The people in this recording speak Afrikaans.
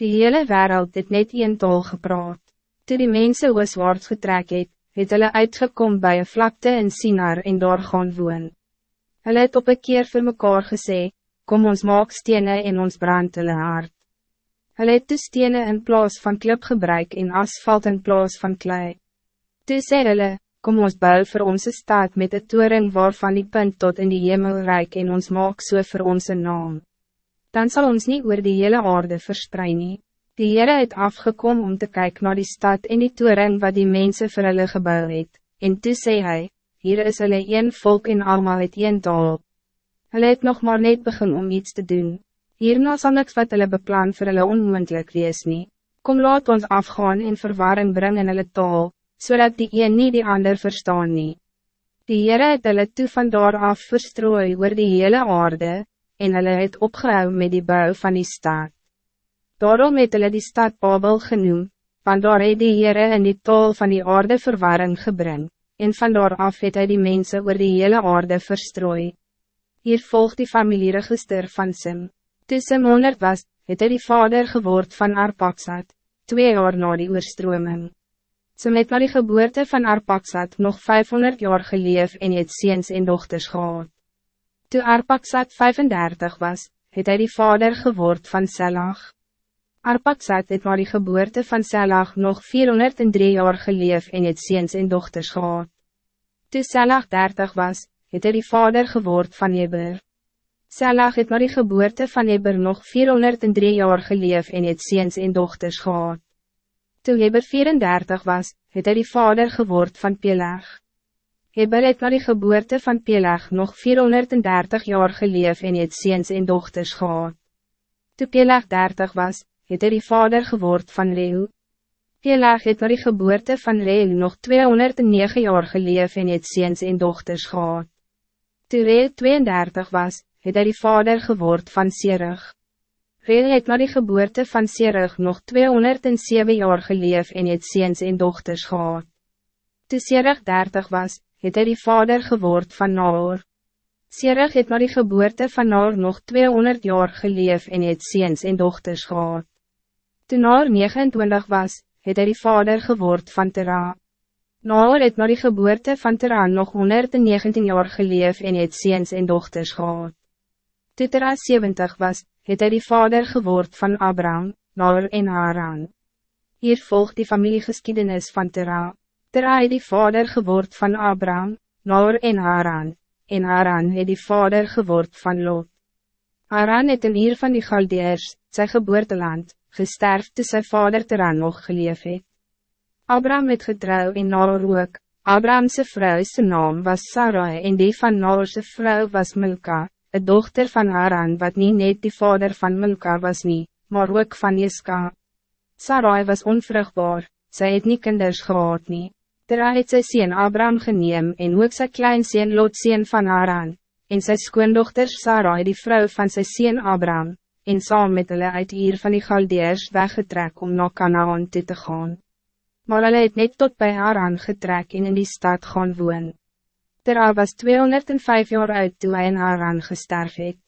Die hele wereld het net een tol gepraat. Toe die mense ooswaarts getrek het, het hulle uitgekom bij een vlakte in Sinar en daar gaan woon. Hulle het op een keer vir mekaar gesê, kom ons maak stenen en ons brand hulle hart. Hulle het toe stenen in plaas van klip gebruik en asfalt in plaas van klei. Toe sê hulle, kom ons bou voor onze staat met de toering waarvan die punt tot in die hemel reik en ons maak so voor onze naam. Dan zal ons niet oor die hele aarde verspreiden. Die Heere het afgekom om te kijken naar die stad en die toering wat die mensen vir hulle gebouw het, en toe sê hy, hier is hulle een volk en allemaal het een taal. Hulle het nog maar net begin om iets te doen. Hierna sal niks wat hulle beplan vir hulle onmoendlik wees nie. Kom laat ons afgaan en verwarring bring in hulle taal, zodat die een niet die ander verstaan nie. Die Heere het hulle toe van daar af verstrooi oor die hele aarde, en hulle het opgehou met die bouw van die stad. Daarom het hulle die stad Babel genoem, want daar het die Heere in die tol van die aarde verwarring gebring, en van daar af het hy die mense oor die hele aarde verstrooi. Hier volgt die familieregister van Sim. Toe Sim 100 was, het hy die vader geword van Arpaksat, twee jaar na die oorstroming. Sim het na die geboorte van Arpaksat nog 500 jaar geleef en het seens en dochters gehad. Toe Arpaksat 35 was, het hy die vader geword van Selag. Arpaksat het maar die geboorte van Selag nog 403 jaar geleef en het ziens en dochters gehad. Toe Selag 30 was, het hy die vader geword van Eber. Selag het maar die geboorte van Eber nog 403 jaar geleef en het ziens en dochters gehad. Toe Eber 34 was, het hy die vader geword van Peleg. Eber het maar die geboorte van Peleg nog 430 jaar geleef en het ziens en dochters gehad. Toe Peleg 30 was, het hy die vader geword van Reu. Peleg het maar die geboorte van Reu nog 209 jaar geleef en het seens en dochters gehad. Toe Reu 32 was, het hy die vader geword van Serig. Reu het maar die geboorte van Serig nog 207 jaar geleef en het seens en dochters gehad. Toe Serig 30 was, het hy die vader geword van Naor. Serig het maar die geboorte van Naor nog 200 jaar geleef en het seens en dochters gehad. Toen Naar 29 was, het hij die vader geword van Tera. Naar het na die geboorte van Tera nog 119 jaar geleef en het ziens en dochters gehad. Toen Tera 70 was, het hij die vader geword van Abraham, Naar en Haran. Hier volgt die familiegeschiedenis van Tera. Tera het die vader geword van Abraham, Naar en Haran, en Haran het die vader geword van Lot. Haran het een hier van die Galdeers, zijn geboorteland, gesterf toe sy vader Teran nog geleef het. Abraham het getrouw in Nahor ook, Abrahamse vrouwse naam was Sarai en die van Nahorse vrouw was Milka, een dochter van Haran wat niet net die vader van Milka was nie, maar ook van Jeska. Sarai was onvruchtbaar, zij het nie kinders gehad nie. Terwijl het sy sien Abraham geneem en ook sy klein sien Lot sien van Haran, en sy skoondochter Sarai die vrouw van sy sien Abraham, en saam met hulle uit hier van die Galdeers weggetrek om na Kanaan toe te gaan. Maar hulle het net tot bij haar aangetrek en in die stad gaan woon. Terwijl was 205 jaar oud toen hij in Haran gesterf het.